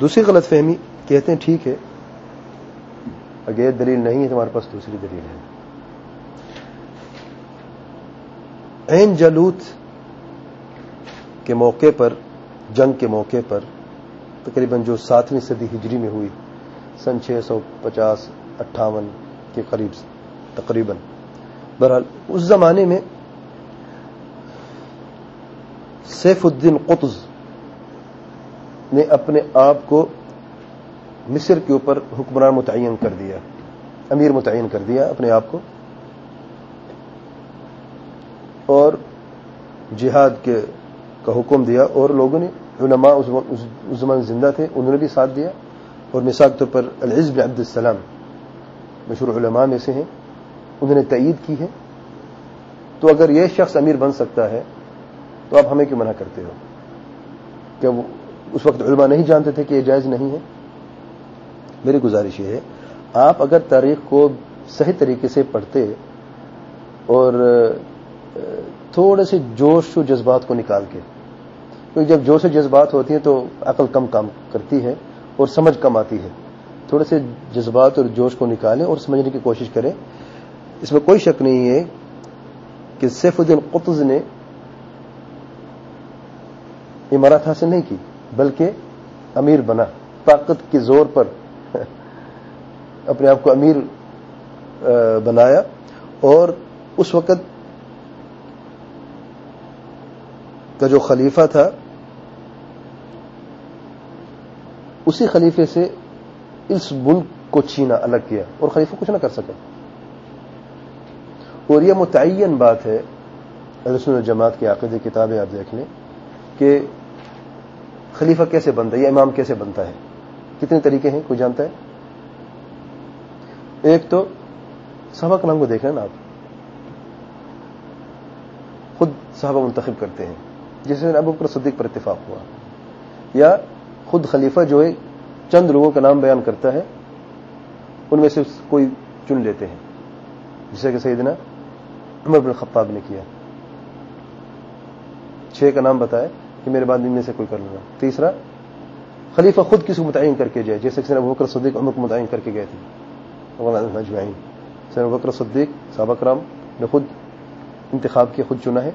دوسری غلط فہمی کہتے ہیں ٹھیک ہے اگر یہ دلیل نہیں ہے، تمہارے پاس دوسری دلیل ہے۔ عین جلوت کے موقع پر، جنگ کے موقع پر، تقریباً جو ساتویں صدی ہجری میں ہوئی، سن چھ سو پچاس اٹھاون کے قریب، تقریباً۔ بہرحال، اس زمانے میں سیف الدین قطز نے اپنے آپ کو مصر کے اوپر حکمران متعین کر دیا، امیر متعین کر دیا اپنے آپ کو۔ اور جہاد کے کا حکم دیا اور لوگوں نے، علماء اس زمان زندہ تھے، انہوں نے بھی ساتھ دیا۔ اور مثال طور پر العز بن عبد السلام مشہور علماء میں سے ہیں، انہوں نے تعید کی ہے۔ تو اگر یہ شخص امیر بن سکتا ہے، تو آپ ہمیں کیوں منع کرتے ہو؟ کیا وہ اس وقت علماء نہیں جانتے تھے کہ یہ جائز نہیں ہے۔ میری گزارش یہ ہے، آپ اگر تاریخ کو صحیح طریقے سے پڑھتے اور تھوڑے سے جوش و جذبات کو نکال کے، کیونکہ جب جوش و جذبات ہوتی ہیں تو عقل کم کام کرتی ہے اور سمجھ کم آتی ہے۔ تھوڑے سے جذبات اور جوش کو نکالیں اور سمجھنے کی کوشش کریں۔ اس میں کوئی شک نہیں ہے کہ سیف الدین قطز نے عمارت حاصل نہیں کی۔ بلکہ امیر بنا، طاقت کے زور پر اپنے آپ کو امیر بنایا اور اس وقت کا جو خلیفہ تھا، اسی خلیفے سے اس ملک کو چھینا الگ کیا اور خلیفہ کچھ نہ کر سکا۔ اور یہ متعین بات ہے، رسول الجماعت کی عقیدی کتابیں آپ دیکھ لیں کہ خلیفہ کیسے بنتا ہے یا امام کیسے بنتا ہے؟ کتنے طریقے ہیں؟ کوئی جانتا ہے؟ ایک تو صحابہ کلام کو دیکھ رہے ہیں نا آپ۔ خود صحابہ منتخب کرتے ہیں۔ جس میں ابو بکر صدیق پر اتفاق ہوا۔ یا خود خلیفہ جو ہے، چند لوگوں کا نام بیان کرتا ہے۔ ان میں سے کوئی چن لیتے ہیں۔ جسے کہ سیدنا عمر بن خطاب نے کیا۔ چھ کا نام بتایا۔ کہ میرے بعد ان میں سے کوئی کر لوں گا۔ تیسرا، خلیفہ خود کسی کو متعین کر کے جائے جیسے کہ ابو بکر صدیق عمر کو متعین کر کے گئے تھے۔ سر بکر صدیق، صحابہ کرام نے خود انتخاب کیا، خود چنا ہے۔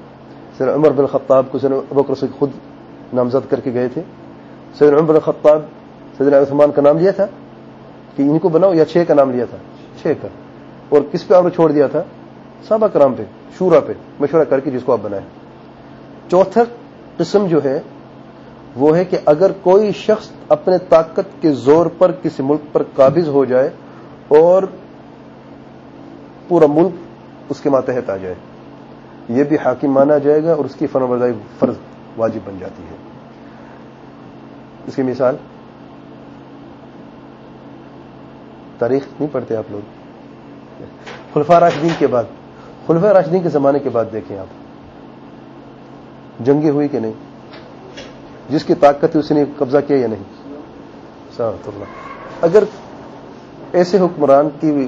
سر عمر بن خطاب کو سر بکر صدیق خود نامزد کر کے گئے تھے۔ سید عمر بن خطاب سید عثمان کا نام لیا تھا کہ ان کو بناؤ، یا چھ کا نام لیا تھا۔ چھ کا۔ اور کس پہ آپ نے چھوڑ دیا تھا؟ صحابہ کرام پہ، شورا پہ، مشورہ کر کے جس کو آپ بنائیں چوتھا قسم جو ہے، وہ ہے کہ اگر کوئی شخص اپنے طاقت کے زور پر کسی ملک پر قابض ہو جائے اور پورا ملک اس کے ماتحت آ جائے، یہ بھی حاکم مانا جائے گا اور اس کی فن بردائی فرض واجب بن جاتی ہے۔ اس کی مثال، تاریخ نہیں پڑھتے آپ لوگ۔ خلفا راشدین کے بعد خلفا راشدین کے زمانے کے بعد دیکھیں آپ۔ جنگیں ہوئی کہ نہیں؟ جس کی طاقت ہے اس نے قبضہ کیا یا نہیں؟ اگر ایسے حکمران کی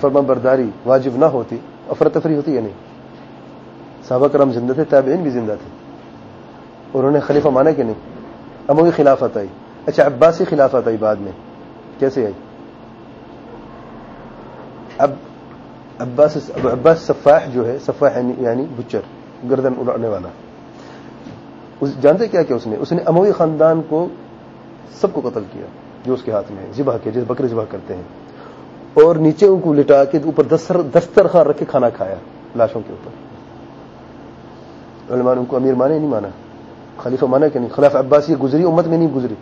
فرما برداری واجب نہ ہوتی افرتفری ہوتی یا نہیں؟ صحابہ کرم زندہ تھے تابعین بھی زندہ تھے۔ انہوں نے خلیفہ مانا کہ نہیں؟ اموی خلافت آئی۔ اچھا عباسی خلافت آئی بعد میں۔ کیسے آئی؟ اب عباس عباس صفاح جو ہے صفاح یعنی بچر گردن اڑانے والا۔ جانتے کیا کہ اس نے اس نے اموی خاندان کو سب کو قتل کیا، جو اس کے ہاتھ میں ذبح کیا جیسے بکرے ذبح کرتے ہیں۔ اور نیچے ان کو لٹا کے اوپر دستر رکھ کے کھانا کھایا، لاشوں کے اوپر۔ علمان ان کو امیر مانے نہیں مانا؟ خلیفہ مانا کہ نہیں؟ خلاف عباس یہ گزری، امت میں نہیں گزری۔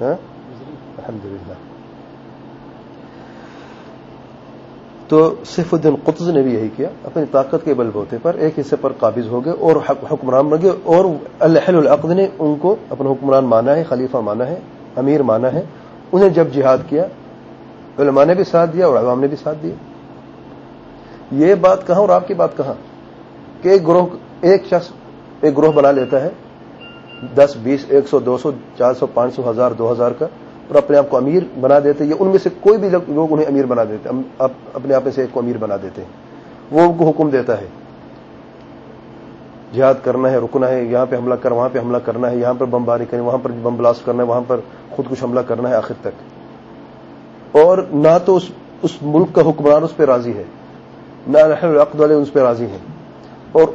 ہاں؟ الحمد للہ تو سیف الدین قطز نے بھی یہی کیا، اپنی طاقت کے بل بوتے پر ایک حصے پر قابض ہو گئے اور حکمران بن گئے اور الحل العقد نے ان کو اپنا حکمران مانا ہے، خلیفہ مانا ہے، امیر مانا ہے۔ انہیں جب جہاد کیا، علماء نے بھی ساتھ دیا اور عوام نے بھی ساتھ دیا۔ یہ بات کہاں اور آپ کی بات کہاں؟ کہ ایک گروہ، ایک شخص ایک گروہ بنا لیتا ہے، دس، بیس، ایک سو، دو سو، چار سو، پانچ سو، ہزار، دو ہزار کا۔ اور اپنے آپ کو امیر بنا دیتے یا ان میں سے کوئی بھی لوگ انہیں امیر بنا دیتے اپنے آپ میں سے ایک کو امیر بنا دیتے ہیں۔ وہ ان کو حکم دیتا ہے۔ جہاد کرنا ہے، رکنا ہے، یہاں پہ حملہ کر، وہاں پہ حملہ کرنا ہے، یہاں پر بم باری کرنی وہاں پر بم بلاسٹ کرنا ہے، وہاں پر خود کچھ حملہ کرنا ہے، آخر تک۔ اور نہ تو اس اس ملک کا حکمران اس پہ راضی ہے، نہ العقد والے اس پہ راضی ہیں۔ اور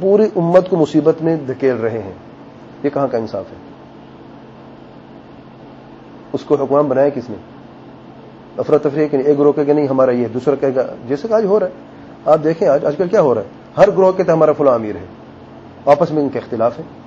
پوری امت کو مصیبت میں دھکیل رہے ہیں۔ یہ کہاں کا انصاف ہے؟ اس کو حکمران بنایا کس نے؟ افراتفری کہ ایک گروہ کہ نہیں، ہمارا یہ دوسرا کہے گا، جیسے کہ آج ہو رہا ہے۔ آپ دیکھیں، آج آج کل کیا ہو رہا ہے؟ ہر گروہ کے تو ہمارا فلاں امیر ہے۔ آپس میں ان کے اختلاف ہیں۔